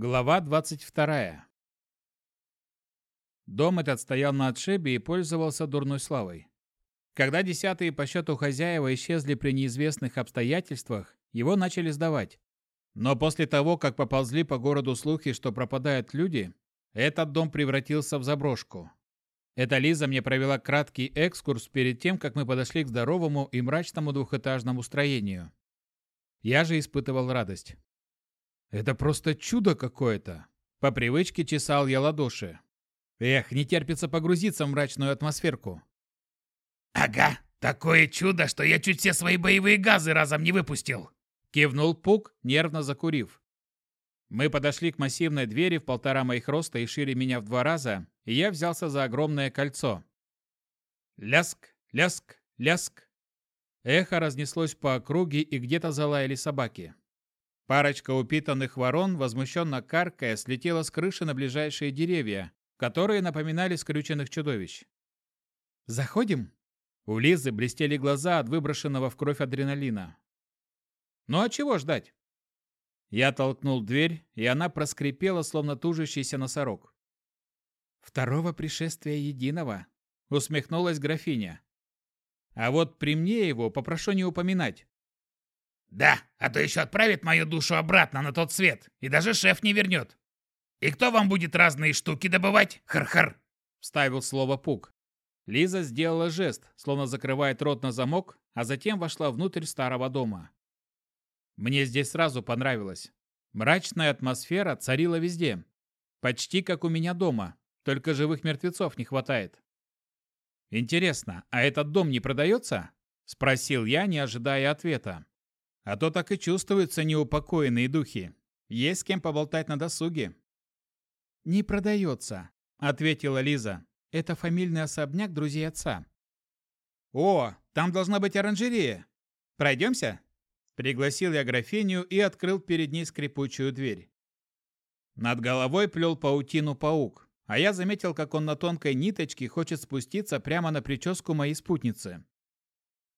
Глава 22. Дом этот стоял на отшибе и пользовался дурной славой. Когда десятые по счету хозяева исчезли при неизвестных обстоятельствах, его начали сдавать. Но после того, как поползли по городу слухи, что пропадают люди, этот дом превратился в заброшку. Эта Лиза мне провела краткий экскурс перед тем, как мы подошли к здоровому и мрачному двухэтажному строению. Я же испытывал радость. Это просто чудо какое-то. По привычке чесал я ладоши. Эх, не терпится погрузиться в мрачную атмосферку. «Ага, такое чудо, что я чуть все свои боевые газы разом не выпустил!» Кивнул Пук, нервно закурив. Мы подошли к массивной двери в полтора моих роста и шире меня в два раза, и я взялся за огромное кольцо. Ляск, ляск, ляск. Эхо разнеслось по округе, и где-то залаяли собаки. Парочка упитанных ворон, возмущенно каркая, слетела с крыши на ближайшие деревья, которые напоминали скрюченных чудовищ. «Заходим?» У Лизы блестели глаза от выброшенного в кровь адреналина. «Ну а чего ждать?» Я толкнул дверь, и она проскрипела, словно тужащийся носорог. «Второго пришествия единого», — усмехнулась графиня. «А вот при мне его попрошу не упоминать. Да, а то еще отправит мою душу обратно на тот свет, и даже шеф не вернет. И кто вам будет разные штуки добывать? Хар-хар!» Вставил слово Пук. Лиза сделала жест, словно закрывает рот на замок, а затем вошла внутрь старого дома. Мне здесь сразу понравилось. Мрачная атмосфера царила везде. Почти как у меня дома, только живых мертвецов не хватает. «Интересно, а этот дом не продается?» – спросил я, не ожидая ответа. А то так и чувствуются неупокоенные духи. Есть с кем поболтать на досуге. «Не продается», — ответила Лиза. «Это фамильный особняк друзей отца». «О, там должна быть оранжерея. Пройдемся?» Пригласил я графиню и открыл перед ней скрипучую дверь. Над головой плел паутину паук, а я заметил, как он на тонкой ниточке хочет спуститься прямо на прическу моей спутницы.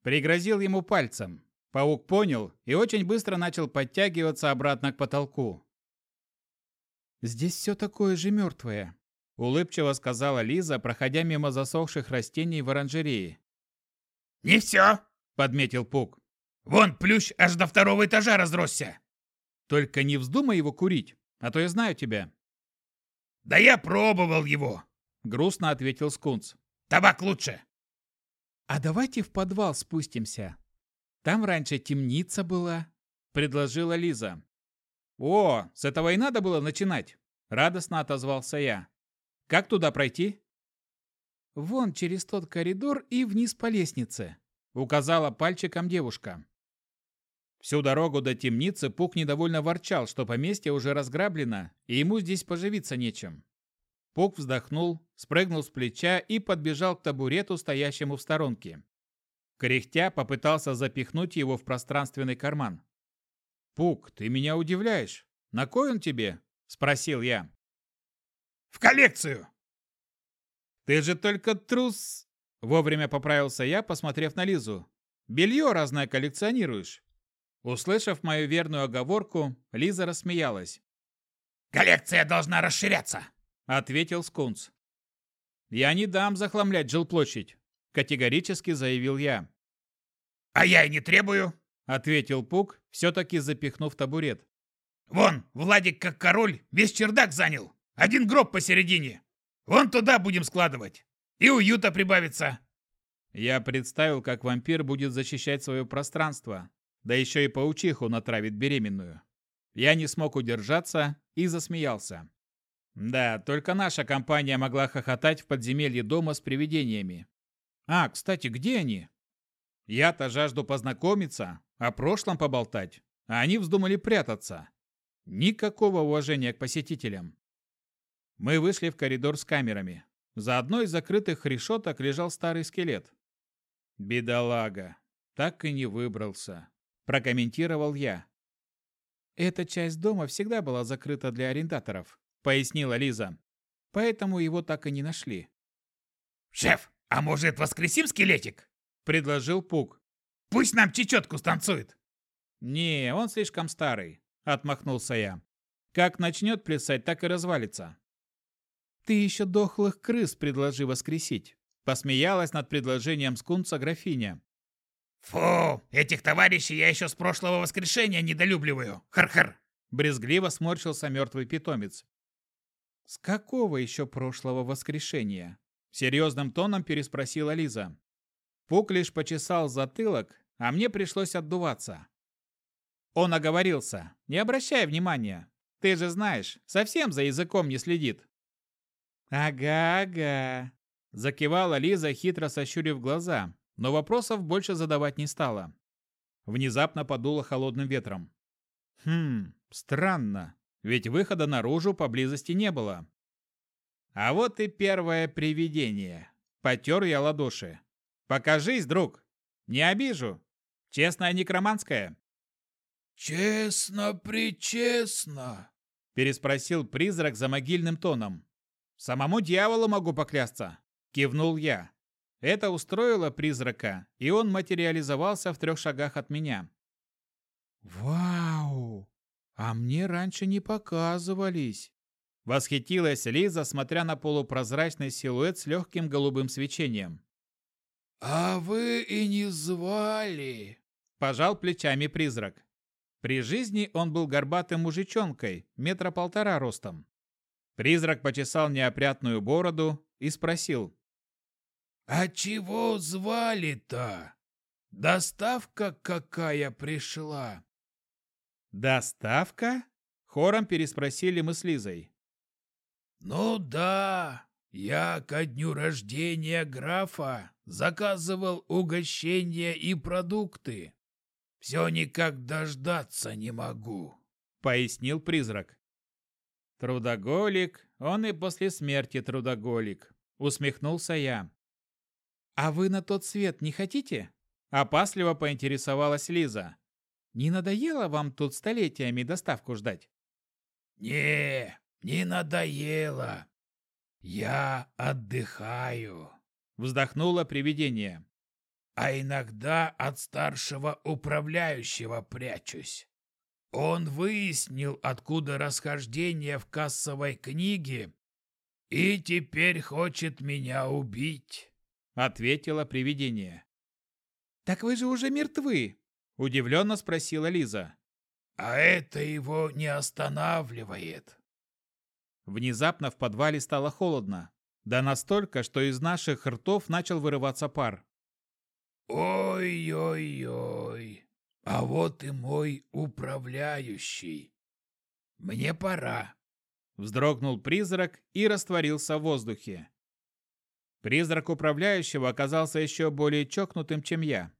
Пригрозил ему пальцем, Паук понял и очень быстро начал подтягиваться обратно к потолку. «Здесь все такое же мертвое», — улыбчиво сказала Лиза, проходя мимо засохших растений в оранжерее. «Не все», — подметил Пук. «Вон плющ аж до второго этажа разросся». «Только не вздумай его курить, а то я знаю тебя». «Да я пробовал его», — грустно ответил Скунс. «Табак лучше». «А давайте в подвал спустимся», там раньше темница была», — предложила Лиза. «О, с этого и надо было начинать», — радостно отозвался я. «Как туда пройти?» «Вон через тот коридор и вниз по лестнице», — указала пальчиком девушка. Всю дорогу до темницы Пук недовольно ворчал, что поместье уже разграблено, и ему здесь поживиться нечем. Пук вздохнул, спрыгнул с плеча и подбежал к табурету, стоящему в сторонке. Кряхтя попытался запихнуть его в пространственный карман. «Пук, ты меня удивляешь. На кой он тебе?» – спросил я. «В коллекцию!» «Ты же только трус!» – вовремя поправился я, посмотрев на Лизу. «Белье разное коллекционируешь». Услышав мою верную оговорку, Лиза рассмеялась. «Коллекция должна расширяться!» – ответил Скунс. «Я не дам захламлять жилплощадь. Категорически заявил я. «А я и не требую», — ответил Пук, все-таки запихнув табурет. «Вон, Владик как король весь чердак занял. Один гроб посередине. Вон туда будем складывать. И уюта прибавится». Я представил, как вампир будет защищать свое пространство, да еще и паучиху натравит беременную. Я не смог удержаться и засмеялся. Да, только наша компания могла хохотать в подземелье дома с привидениями. А, кстати, где они? Я-то жажду познакомиться, о прошлом поболтать, а они вздумали прятаться. Никакого уважения к посетителям. Мы вышли в коридор с камерами. За одной из закрытых решеток лежал старый скелет. «Бедолага, так и не выбрался», – прокомментировал я. «Эта часть дома всегда была закрыта для арендаторов», – пояснила Лиза. «Поэтому его так и не нашли». «Шеф, «А может, воскресим скелетик?» – предложил Пук. «Пусть нам чечетку станцует!» «Не, он слишком старый», – отмахнулся я. Как начнет плясать, так и развалится. Ты еще дохлых крыс предложи воскресить. Посмеялась над предложением скунца графиня. Фу, этих товарищей я еще с прошлого воскрешения недолюбливаю. Хар-хар. Брезгливо сморщился мертвый питомец. С какого еще прошлого воскрешения? Серьезным тоном переспросила Лиза. Пук лишь почесал затылок, а мне пришлось отдуваться. Он оговорился. Не обращай внимания. Ты же знаешь, совсем за языком не следит. Ага-ага. Закивала Лиза, хитро сощурив глаза, но вопросов больше задавать не стала. Внезапно подуло холодным ветром. Хм, странно, ведь выхода наружу поблизости не было. А вот и первое привидение. Потер я ладоши. Покажись, друг. Не обижу. Честная некроманская. «Честно-причестно», — переспросил призрак за могильным тоном. «Самому дьяволу могу поклясться», — кивнул я. Это устроило призрака, и он материализовался в трех шагах от меня. «Вау! А мне раньше не показывались!» Восхитилась Лиза, смотря на полупрозрачный силуэт с легким голубым свечением. «А вы и не звали!» Пожал плечами призрак. При жизни он был горбатым мужичонкой, метра полтора ростом. Призрак почесал неопрятную бороду и спросил. «А чего звали-то? Доставка какая пришла?» «Доставка?» — хором переспросили мы с Лизой. «Ну да, я ко дню рождения графа заказывал угощения и продукты. Все никак дождаться не могу», — пояснил призрак. «Трудоголик, он и после смерти трудоголик», — усмехнулся я. «А вы на тот свет не хотите?» — опасливо поинтересовалась Лиза. «Не надоело вам тут столетиями доставку ждать?» «Не, не надоело. Я отдыхаю», — вздохнуло привидение а иногда от старшего управляющего прячусь. Он выяснил, откуда расхождение в кассовой книге, и теперь хочет меня убить», — ответило привидение. «Так вы же уже мертвы», — удивленно спросила Лиза. «А это его не останавливает». Внезапно в подвале стало холодно, да настолько, что из наших ртов начал вырываться пар. Ой-ой-ой, а вот и мой управляющий. Мне пора. Вздрогнул призрак и растворился в воздухе. Призрак управляющего оказался еще более чокнутым, чем я.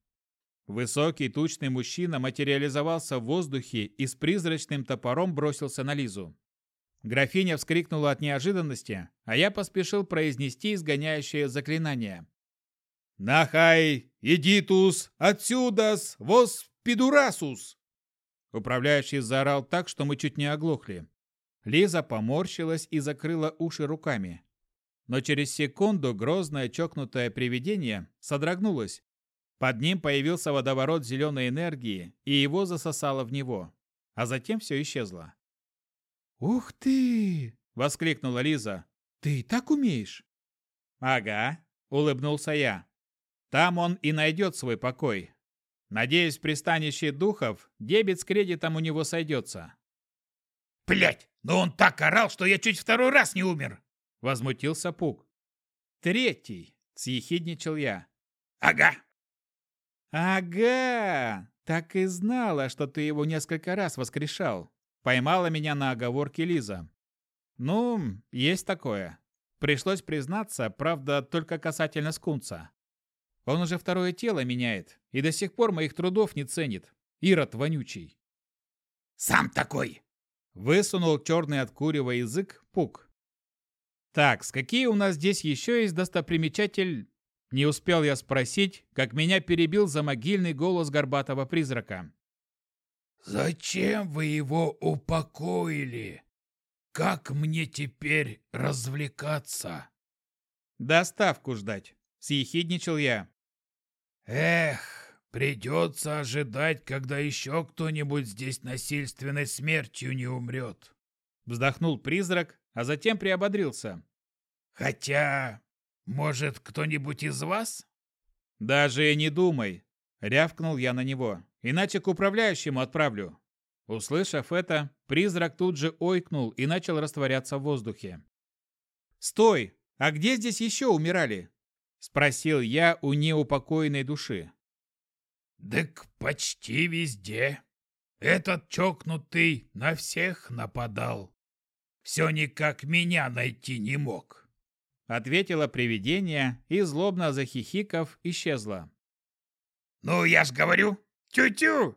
Высокий тучный мужчина материализовался в воздухе и с призрачным топором бросился на Лизу. Графиня вскрикнула от неожиданности, а я поспешил произнести изгоняющее заклинание. «Нахай, идитус, отсюдас, вос пидурасус!» Управляющий заорал так, что мы чуть не оглохли. Лиза поморщилась и закрыла уши руками. Но через секунду грозное чокнутое привидение содрогнулось. Под ним появился водоворот зеленой энергии, и его засосало в него. А затем все исчезло. «Ух ты!» — воскликнула Лиза. «Ты так умеешь?» «Ага», — улыбнулся я. Там он и найдет свой покой. Надеюсь, в пристанище духов дебет с кредитом у него сойдется. Блять, но он так орал, что я чуть второй раз не умер!» Возмутился Пук. «Третий!» — съехидничал я. «Ага!» «Ага! Так и знала, что ты его несколько раз воскрешал!» Поймала меня на оговорке Лиза. «Ну, есть такое. Пришлось признаться, правда, только касательно скунца. Он уже второе тело меняет и до сих пор моих трудов не ценит. Ирод вонючий. «Сам такой!» Высунул черный от курева язык Пук. «Так, с какие у нас здесь еще есть достопримечатель...» Не успел я спросить, как меня перебил замогильный голос горбатого призрака. «Зачем вы его упокоили? Как мне теперь развлекаться?» «Доставку ждать», — съехидничал я. Эх, придется ожидать, когда еще кто-нибудь здесь насильственной смертью не умрет. Вздохнул призрак, а затем приободрился. Хотя, может, кто-нибудь из вас? Даже не думай, рявкнул я на него. Иначе к управляющему отправлю. Услышав это, призрак тут же ойкнул и начал растворяться в воздухе. «Стой! А где здесь еще умирали?» – спросил я у неупокоенной души. «Так почти везде. Этот чокнутый на всех нападал. Все никак меня найти не мог», – ответило привидение и, злобно захихиков, исчезло. «Ну, я ж говорю, тю-тю!»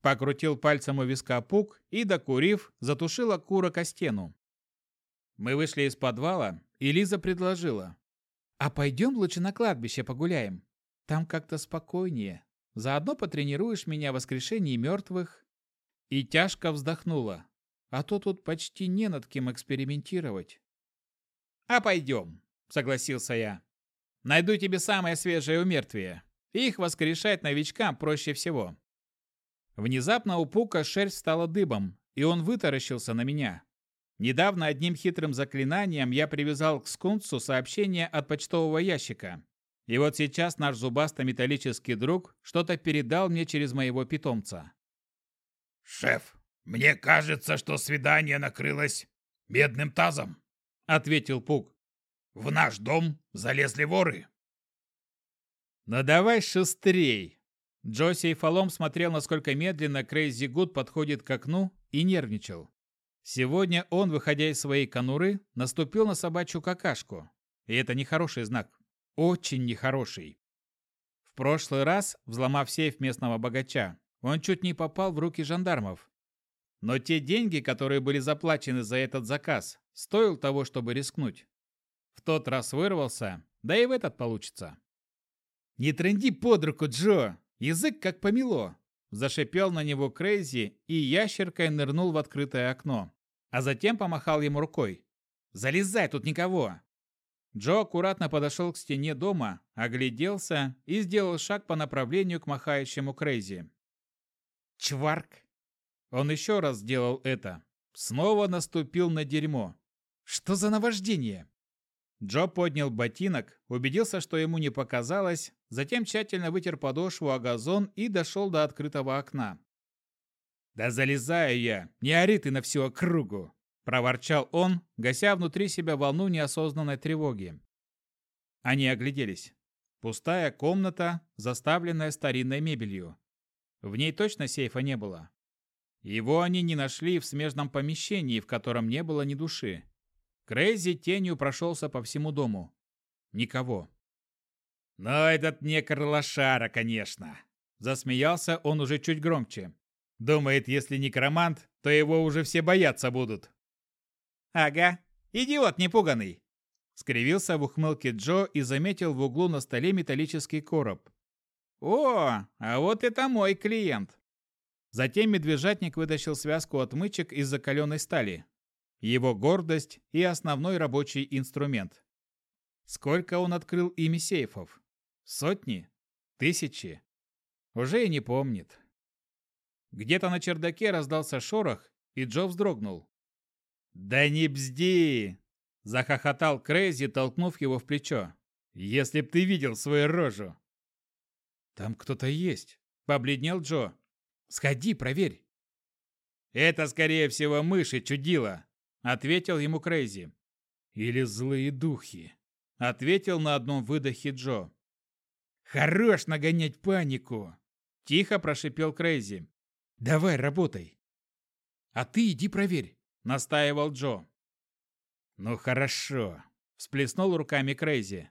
Покрутил пальцем у виска пук и, докурив, затушил окурок о стену. Мы вышли из подвала, и Лиза предложила. «А пойдем лучше на кладбище погуляем. Там как-то спокойнее. Заодно потренируешь меня в воскрешении мертвых». И тяжко вздохнула. А то тут почти не над кем экспериментировать. «А пойдем», — согласился я. «Найду тебе самое свежее умертвие. Их воскрешать новичкам проще всего». Внезапно у Пука шерсть стала дыбом, и он вытаращился на меня. Недавно одним хитрым заклинанием я привязал к скунсу сообщение от почтового ящика. И вот сейчас наш зубасто-металлический друг что-то передал мне через моего питомца. «Шеф, мне кажется, что свидание накрылось медным тазом», — ответил Пук. «В наш дом залезли воры». «Ну давай шустрей!» Джоси и Фалом смотрел, насколько медленно Крейзи Гуд подходит к окну и нервничал. Сегодня он, выходя из своей конуры, наступил на собачью какашку. И это нехороший знак. Очень нехороший. В прошлый раз, взломав сейф местного богача, он чуть не попал в руки жандармов. Но те деньги, которые были заплачены за этот заказ, стоил того, чтобы рискнуть. В тот раз вырвался, да и в этот получится. «Не тренди под руку, Джо! Язык как помело!» Зашипел на него Крейзи и ящеркой нырнул в открытое окно а затем помахал ему рукой. «Залезай, тут никого!» Джо аккуратно подошел к стене дома, огляделся и сделал шаг по направлению к махающему Крейзи. Чварк! Он еще раз сделал это. Снова наступил на дерьмо. Что за наваждение? Джо поднял ботинок, убедился, что ему не показалось, затем тщательно вытер подошву о газон и дошел до открытого окна. «Да залезаю я! Не ори ты на всю округу!» – проворчал он, гася внутри себя волну неосознанной тревоги. Они огляделись. Пустая комната, заставленная старинной мебелью. В ней точно сейфа не было. Его они не нашли в смежном помещении, в котором не было ни души. Крейзи тенью прошелся по всему дому. Никого. «Но этот не крылошара, конечно!» Засмеялся он уже чуть громче. Думает, если некромант, то его уже все бояться будут. Ага, идиот непуганный. Скривился в ухмылке Джо и заметил в углу на столе металлический короб. О, а вот это мой клиент. Затем медвежатник вытащил связку отмычек из закаленной стали. Его гордость и основной рабочий инструмент. Сколько он открыл ими сейфов? Сотни? Тысячи? Уже и не помнит. Где-то на чердаке раздался шорох, и Джо вздрогнул. «Да не бзди!» – захохотал Крейзи, толкнув его в плечо. «Если б ты видел свою рожу!» «Там кто-то есть!» – побледнел Джо. «Сходи, проверь!» «Это, скорее всего, мыши чудила!» – ответил ему Крейзи. «Или злые духи!» – ответил на одном выдохе Джо. «Хорош нагонять панику!» – тихо прошипел Крейзи. Давай, работай. А ты иди проверь, настаивал Джо. Ну хорошо, всплеснул руками Крейзи.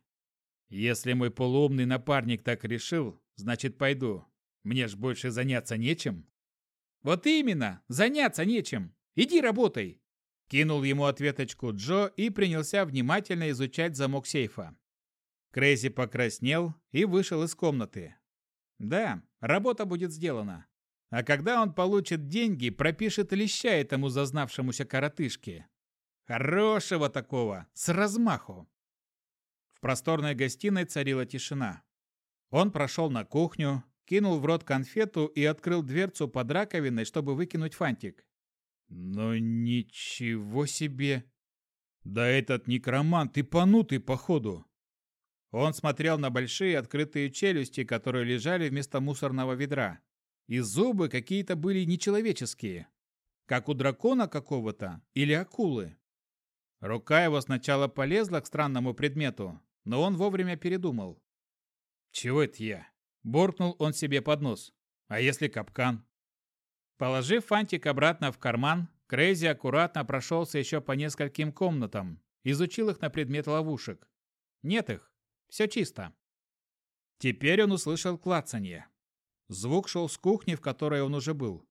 Если мой полуумный напарник так решил, значит пойду. Мне ж больше заняться нечем. Вот именно, заняться нечем. Иди работай. Кинул ему ответочку Джо и принялся внимательно изучать замок сейфа. Крейзи покраснел и вышел из комнаты. Да, работа будет сделана. А когда он получит деньги, пропишет леща этому зазнавшемуся коротышке. Хорошего такого, с размаху. В просторной гостиной царила тишина. Он прошел на кухню, кинул в рот конфету и открыл дверцу под раковиной, чтобы выкинуть фантик. Но ничего себе! Да этот некромант и понутый, походу. Он смотрел на большие открытые челюсти, которые лежали вместо мусорного ведра. И зубы какие-то были нечеловеческие. Как у дракона какого-то или акулы. Рука его сначала полезла к странному предмету, но он вовремя передумал. «Чего это я?» – буркнул он себе под нос. «А если капкан?» Положив фантик обратно в карман, Крейзи аккуратно прошелся еще по нескольким комнатам, изучил их на предмет ловушек. Нет их, все чисто. Теперь он услышал клацанье. Звук шел с кухни, в которой он уже был.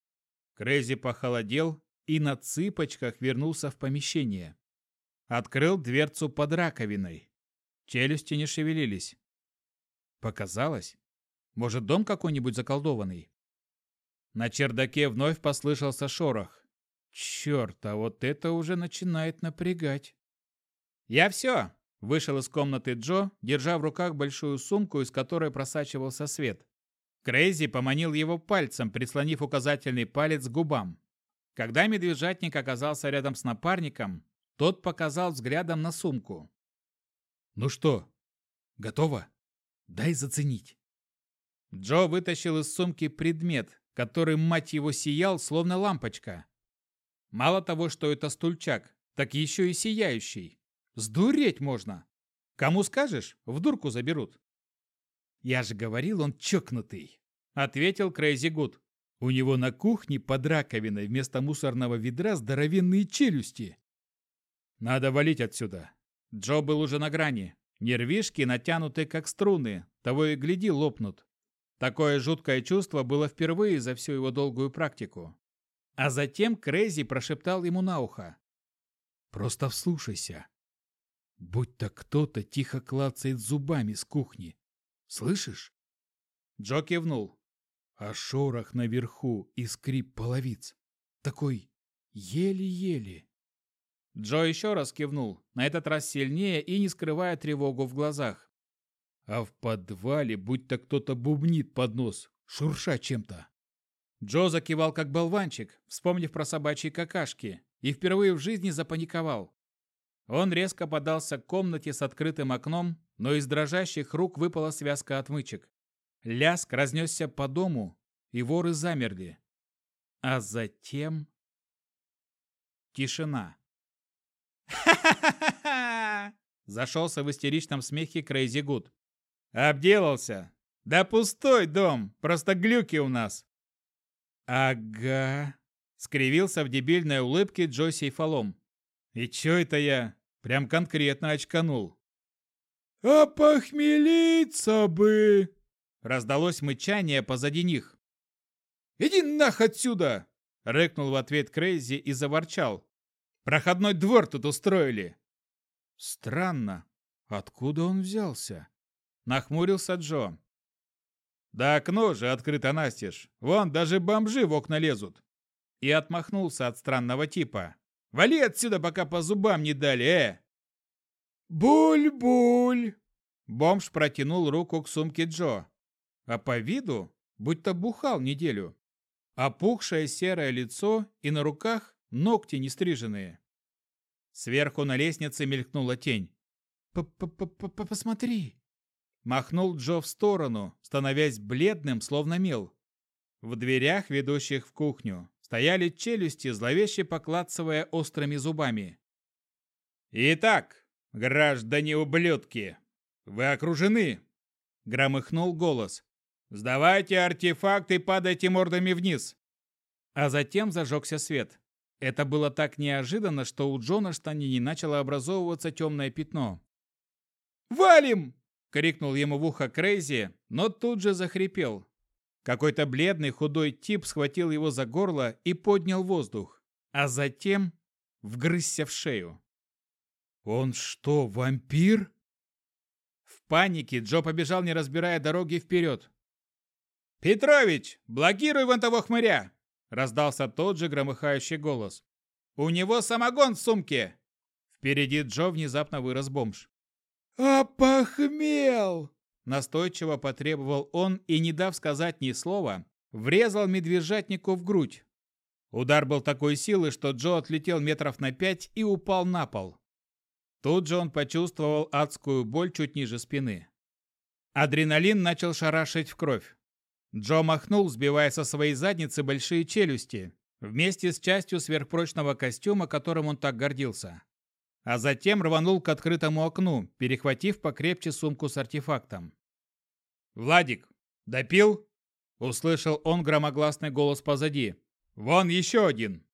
Крейзи похолодел и на цыпочках вернулся в помещение. Открыл дверцу под раковиной. Челюсти не шевелились. Показалось. Может, дом какой-нибудь заколдованный? На чердаке вновь послышался шорох. Черт, а вот это уже начинает напрягать. «Я все!» – вышел из комнаты Джо, держа в руках большую сумку, из которой просачивался свет. Крейзи поманил его пальцем, прислонив указательный палец к губам. Когда медвежатник оказался рядом с напарником, тот показал взглядом на сумку. «Ну что, готово? Дай заценить». Джо вытащил из сумки предмет, который, мать его, сиял, словно лампочка. Мало того, что это стульчак, так еще и сияющий. Сдуреть можно. Кому скажешь, в дурку заберут. Я же говорил, он чокнутый, ответил Крейзи Гуд. У него на кухне под раковиной вместо мусорного ведра здоровенные челюсти. Надо валить отсюда. Джо был уже на грани. Нервишки натянуты, как струны, того и гляди, лопнут. Такое жуткое чувство было впервые за всю его долгую практику. А затем Крейзи прошептал ему на ухо. «Просто вслушайся. Будь-то кто-то тихо клацает зубами с кухни. Слышишь?» Джо кивнул. А шорох наверху и скрип половиц. Такой еле-еле. Джо еще раз кивнул, на этот раз сильнее и не скрывая тревогу в глазах. А в подвале будто кто-то бубнит под нос, шурша чем-то. Джо закивал как болванчик, вспомнив про собачьи какашки, и впервые в жизни запаниковал. Он резко подался к комнате с открытым окном, но из дрожащих рук выпала связка отмычек. Ляск разнесся по дому, и воры замерли. А затем... Тишина. «Ха-ха-ха-ха!» Зашелся в истеричном смехе Крейзи Гуд. «Обделался! Да пустой дом, просто глюки у нас!» «Ага», — скривился в дебильной улыбке Джойси Фалом. «И чё это я? Прям конкретно очканул». «А похмелиться бы!» — раздалось мычание позади них. «Иди нах отсюда!» — рыкнул в ответ Крейзи и заворчал. «Проходной двор тут устроили!» «Странно. Откуда он взялся?» Нахмурился Джо. Да окно же открыто настежь. Вон даже бомжи в окна лезут. И отмахнулся от странного типа. Вали отсюда, пока по зубам не дали, э! Буль-буль! Бомж протянул руку к сумке Джо. А по виду, будто бухал неделю. Опухшее серое лицо и на руках ногти нестриженные. Сверху на лестнице мелькнула тень. «П-п-п-посмотри!» Махнул Джо в сторону, становясь бледным, словно мел. В дверях, ведущих в кухню, стояли челюсти, зловеще поклацывая острыми зубами. «Итак, граждане-ублюдки, вы окружены!» — громыхнул голос. «Сдавайте артефакты и падайте мордами вниз!» А затем зажегся свет. Это было так неожиданно, что у Джона штанине начало образовываться темное пятно. «Валим!» Крикнул ему в ухо Крейзи, но тут же захрипел. Какой-то бледный худой тип схватил его за горло и поднял воздух, а затем вгрызся в шею. «Он что, вампир?» В панике Джо побежал, не разбирая дороги, вперед. «Петрович, блокируй вон того хмыря!» Раздался тот же громыхающий голос. «У него самогон в сумке!» Впереди Джо внезапно вырос бомж. «Опохмел!» Настойчиво потребовал он и, не дав сказать ни слова, врезал медвежатнику в грудь. Удар был такой силы, что Джо отлетел метров на пять и упал на пол. Тут же он почувствовал адскую боль чуть ниже спины. Адреналин начал шарашить в кровь. Джо махнул, сбивая со своей задницы большие челюсти, вместе с частью сверхпрочного костюма, которым он так гордился. А затем рванул к открытому окну, перехватив покрепче сумку с артефактом. «Владик, допил?» – услышал он громогласный голос позади. «Вон еще один!»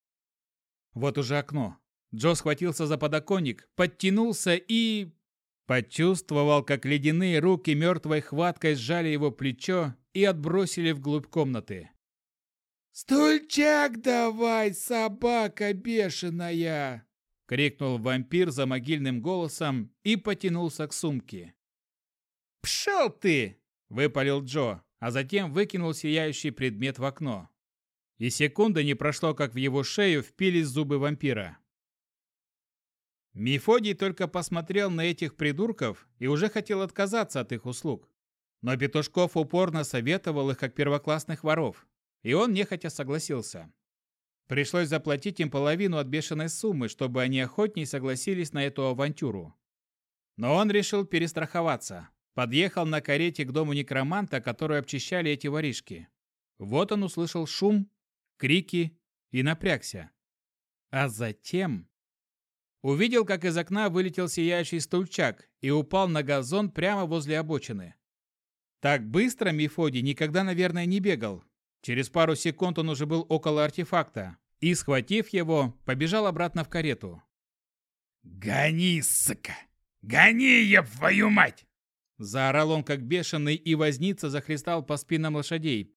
Вот уже окно. Джо схватился за подоконник, подтянулся и... Почувствовал, как ледяные руки мертвой хваткой сжали его плечо и отбросили вглубь комнаты. «Стульчак давай, собака бешеная!» — крикнул вампир за могильным голосом и потянулся к сумке. «Пшел ты!» — выпалил Джо, а затем выкинул сияющий предмет в окно. И секунды не прошло, как в его шею впились зубы вампира. Мефодий только посмотрел на этих придурков и уже хотел отказаться от их услуг. Но Петушков упорно советовал их как первоклассных воров, и он нехотя согласился. Пришлось заплатить им половину от бешеной суммы, чтобы они охотней согласились на эту авантюру. Но он решил перестраховаться. Подъехал на карете к дому некроманта, который обчищали эти воришки. Вот он услышал шум, крики и напрягся. А затем увидел, как из окна вылетел сияющий стульчак и упал на газон прямо возле обочины. Так быстро Мефодий никогда, наверное, не бегал. Через пару секунд он уже был около артефакта и, схватив его, побежал обратно в карету. «Гони, сука! Гони, я твою мать!» Заорал он как бешеный и возница захлестал по спинам лошадей.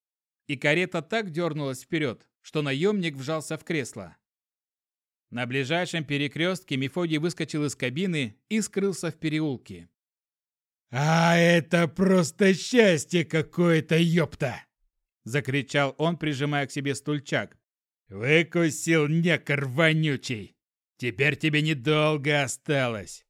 И карета так дернулась вперед, что наемник вжался в кресло. На ближайшем перекрестке Мефодий выскочил из кабины и скрылся в переулке. «А это просто счастье какое-то, ёпта!» Закричал он, прижимая к себе стульчак. «Выкусил некор вонючий! Теперь тебе недолго осталось!